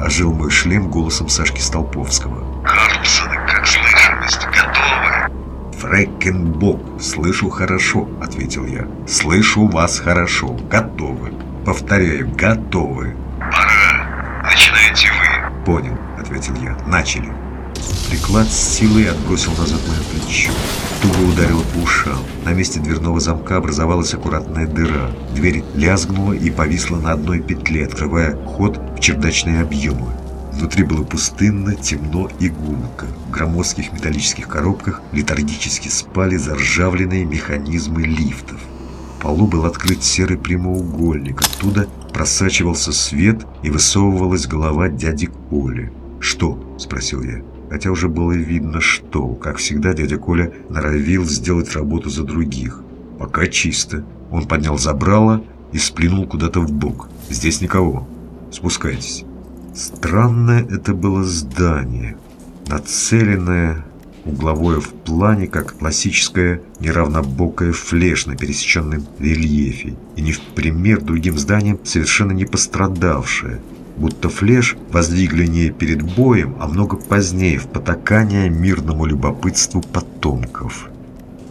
Ожил мой шлем голосом Сашки Столповского. Карлсон, как слышимость, готовы? «Фрэкенбок, слышу хорошо», — ответил я. «Слышу вас хорошо. Готовы. Повторяю, готовы». Пора. Начинайте вы. «Понял», — ответил я. «Начали». Приклад с силой отбросил назад мое плечо. Туго ударил по ушам. На месте дверного замка образовалась аккуратная дыра. Дверь лязгнула и повисла на одной петле, открывая ход в чердачные объемы. Внутри было пустынно, темно и гулко. В громоздких металлических коробках летаргически спали заржавленные механизмы лифтов. В полу был открыт серый прямоугольник. Оттуда просачивался свет и высовывалась голова дяди Коли. «Что?» – спросил я хотя уже было видно, что, как всегда, дядя Коля норовил сделать работу за других. Пока чисто. Он поднял забрало и сплюнул куда-то в бок. Здесь никого. Спускайтесь. Странное это было здание. Нацеленное, угловое в плане, как классическая неравнобокая флеш на пересеченном рельефе. И не в пример другим зданиям совершенно не пострадавшее будто флеш воздвигли не перед боем, а много позднее в потакание мирному любопытству потомков.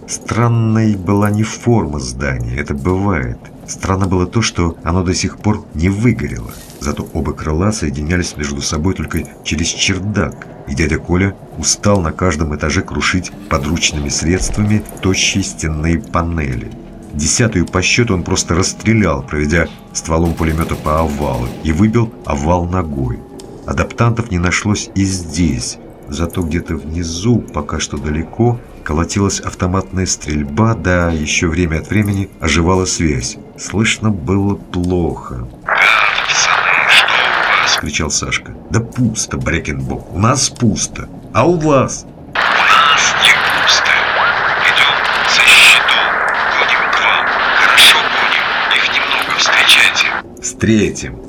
Странной была не форма здания, это бывает. Странно было то, что оно до сих пор не выгорело. Зато оба крыла соединялись между собой только через чердак, и дядя Коля устал на каждом этаже крушить подручными средствами тощие стенные панели. Десятую по счету он просто расстрелял, проведя стволом пулемета по овалу, и выбил овал ногой. Адаптантов не нашлось и здесь, зато где-то внизу, пока что далеко, колотилась автоматная стрельба, да еще время от времени оживала связь. Слышно было плохо. Кричал Сашка. «Да пусто, Брекенбок, у нас пусто. А у вас?» У нас не пусто. Идем за щиту. Гоним к вам. Хорошо гоним. Их немного встречайте. Встретим.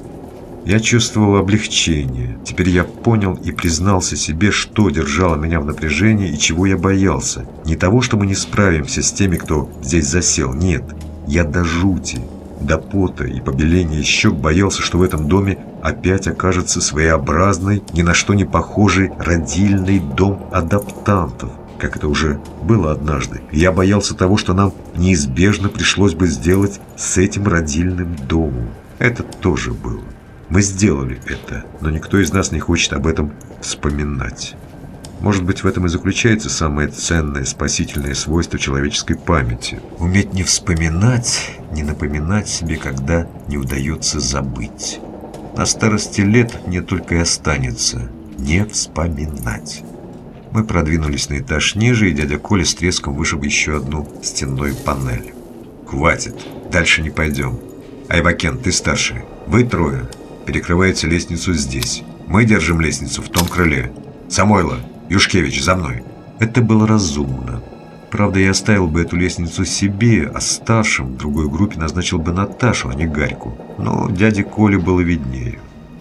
Я чувствовал облегчение. Теперь я понял и признался себе, что держало меня в напряжении и чего я боялся. Не того, что мы не справимся с теми, кто здесь засел. Нет. Я до жути, до пота и побеления щек боялся, что в этом доме опять окажется своеобразный, ни на что не похожий родильный дом адаптантов как это уже было однажды. Я боялся того, что нам неизбежно пришлось бы сделать с этим родильным домом. Это тоже было. Мы сделали это, но никто из нас не хочет об этом вспоминать. Может быть, в этом и заключается самое ценное спасительное свойство человеческой памяти. Уметь не вспоминать, не напоминать себе, когда не удается забыть. На старости лет мне только и останется не вспоминать. Мы продвинулись на этаж ниже, и дядя Коля с треском вышиб еще одну стенную панель. «Хватит, дальше не пойдем. Айвакен, ты старший. Вы трое. Перекрываете лестницу здесь. Мы держим лестницу в том крыле. Самойло, Юшкевич, за мной». Это было разумно. Правда, я оставил бы эту лестницу себе, а старшим другой группе назначил бы Наташу, а не Гарьку. Но дяде Коле было виднее.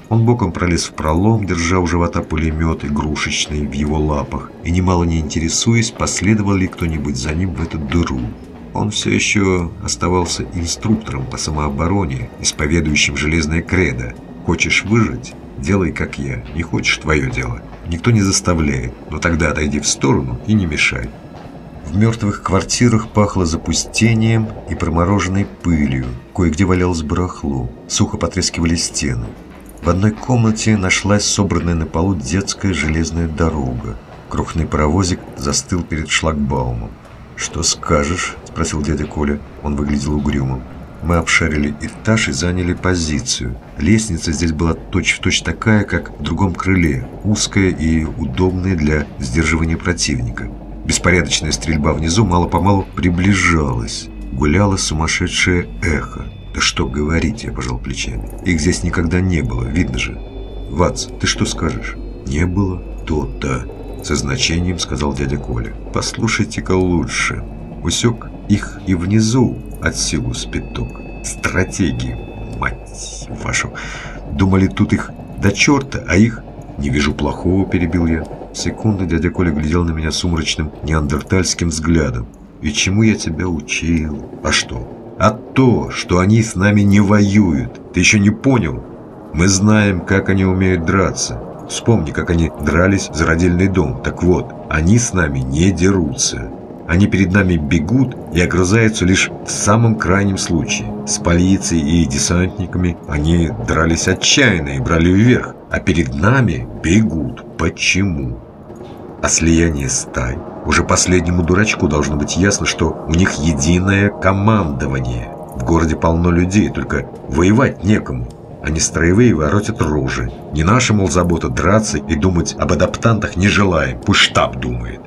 Он боком пролез в пролом, держа у живота пулемет игрушечный в его лапах, и немало не интересуясь, последовал ли кто-нибудь за ним в эту дыру. Он все еще оставался инструктором по самообороне, исповедующим железное кредо. «Хочешь выжить? Делай, как я. Не хочешь – твое дело. Никто не заставляет, но тогда отойди в сторону и не мешай». В мертвых квартирах пахло запустением и промороженной пылью. Кое-где валялось барахло. Сухо потрескивали стены. В одной комнате нашлась собранная на полу детская железная дорога. Крохный паровозик застыл перед шлагбаумом. «Что скажешь?» – спросил дядя Коля. Он выглядел угрюмым. Мы обшарили этаж и заняли позицию. Лестница здесь была точь-в-точь точь такая, как в другом крыле, узкая и удобная для сдерживания противника. Беспорядочная стрельба внизу мало-помалу приближалась. Гуляло сумасшедшее эхо. «Да что говорить», — я пожал плечами. «Их здесь никогда не было, видно же». «Вац, ты что скажешь?» «Не было?» «То-то», — со значением сказал дядя Коля. «Послушайте-ка лучше. Усек их и внизу от силу спиток. Стратегии, мать вашу. Думали, тут их до черта, а их... Не вижу плохого, перебил я. Секунду дядя Коля глядел на меня сумрачным неандертальским взглядом. «И чему я тебя учил? А что? А то, что они с нами не воюют. Ты еще не понял? Мы знаем, как они умеют драться. Вспомни, как они дрались за родильный дом. Так вот, они с нами не дерутся. Они перед нами бегут и огрызаются лишь в самом крайнем случае. С полицией и десантниками они дрались отчаянно и брали вверх, а перед нами бегут. Почему? А слияние стай? Уже последнему дурачку должно быть ясно, что у них единое командование. В городе полно людей, только воевать некому. Они строевые воротят рожи. Не наша, мол, забота драться и думать об адаптантах не желаем. Пусть штаб думает.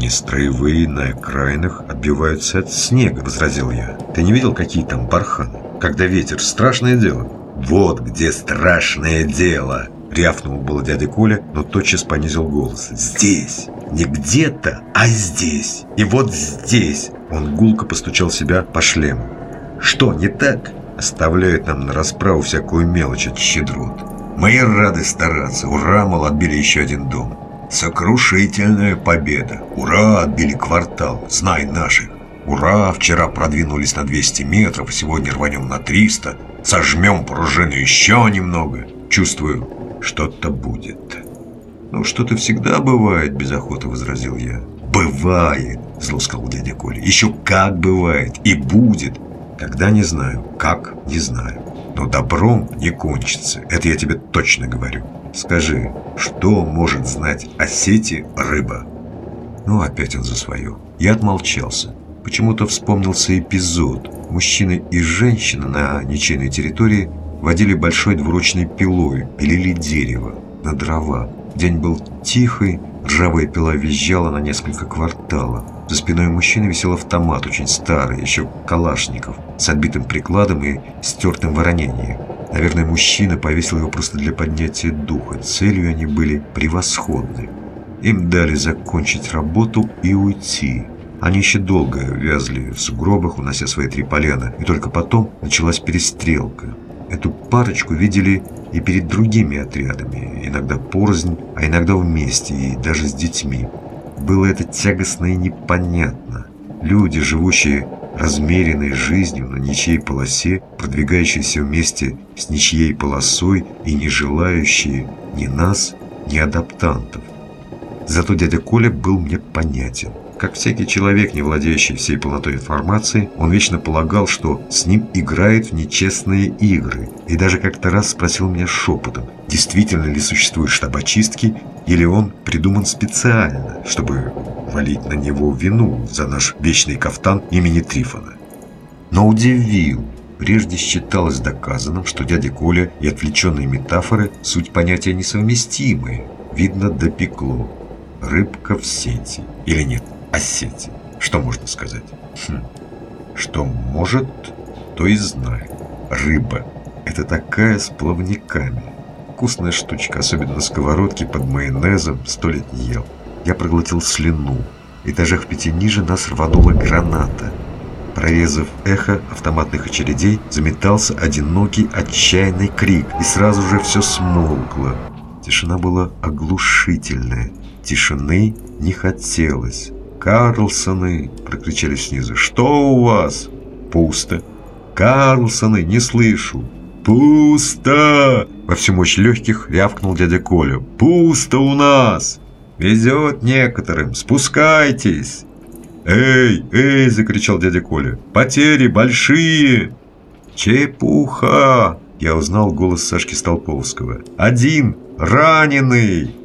«Не строевые на окраинах отбиваются от снега», — возразил я. «Ты не видел, какие там барханы? Когда ветер — страшное дело». «Вот где страшное дело!» — рявкнул было дядя Коля, но тотчас понизил голос. «Здесь! Не где-то, а здесь! И вот здесь!» Он гулко постучал себя по шлему. «Что, не так?» Оставляют нам на расправу всякую мелочь от щедрот. Мы рады стараться. Ура, мол, отбили еще один дом. Сокрушительная победа. Ура, отбили квартал. Знай наших. Ура, вчера продвинулись на 200 метров, а сегодня рванем на 300. Сожмем пружину еще немного. Чувствую, что-то будет. Ну, что-то всегда бывает, без охоты возразил я. Бывает, зло сказал дядя Коля. Еще как бывает. И будет. Когда не знаю. Как не знаю. Но добром не кончится. Это я тебе точно говорю. Скажи, что может знать о сети рыба? Ну, опять он за свое. Я отмолчался. Почему-то вспомнился эпизод. Мужчина и женщина на ничейной территории водили большой двуручной пилой, пилили дерево на дрова. День был тихий, ржавая пила визжала на несколько кварталов. За спиной мужчины висел автомат, очень старый, еще калашников, с отбитым прикладом и стертым воронением. Наверное, мужчина повесил его просто для поднятия духа. Целью они были превосходны. Им дали закончить работу и уйти. Они еще долго вязли в сугробах, унося свои три полена, и только потом началась перестрелка. Эту парочку видели и перед другими отрядами, иногда порознь, а иногда вместе, и даже с детьми. Было это тягостно и непонятно. Люди, живущие размеренной жизнью на ничьей полосе, продвигающиеся вместе с ничьей полосой и не желающие ни нас, ни адаптантов. Зато дядя Коля был мне понятен. Как всякий человек, не владеющий всей полнотой информации, он вечно полагал, что с ним играют в нечестные игры. И даже как-то раз спросил меня шепотом, действительно ли существует штаб очистки, или он придуман специально, чтобы валить на него вину за наш вечный кафтан имени Трифона. Но удивил. Прежде считалось доказанным, что дядя Коля и отвлеченные метафоры – суть понятия несовместимые. Видно, допекло. Рыбка в сети. Или нет? О сети. Что можно сказать? Хм. Что может, то и знает. Рыба. Это такая с плавниками. Вкусная штучка, особенно на сковородке под майонезом, сто лет не ел. Я проглотил слюну. Этажах в пяти ниже нас рванула граната. Прорезав эхо автоматных очередей, заметался одинокий отчаянный крик, и сразу же все смолкло. Тишина была оглушительная. Тишины не хотелось. «Карлсоны!» – прокричали снизу. «Что у вас?» «Пусто!» «Карлсоны! Не слышу!» «Пусто!» Во всю мощь легких рявкнул дядя Коля. «Пусто у нас!» «Везет некоторым! Спускайтесь!» «Эй, эй!» – закричал дядя Коля. «Потери большие!» «Чепуха!» – я узнал голос Сашки Столповского. «Один! Раненый!»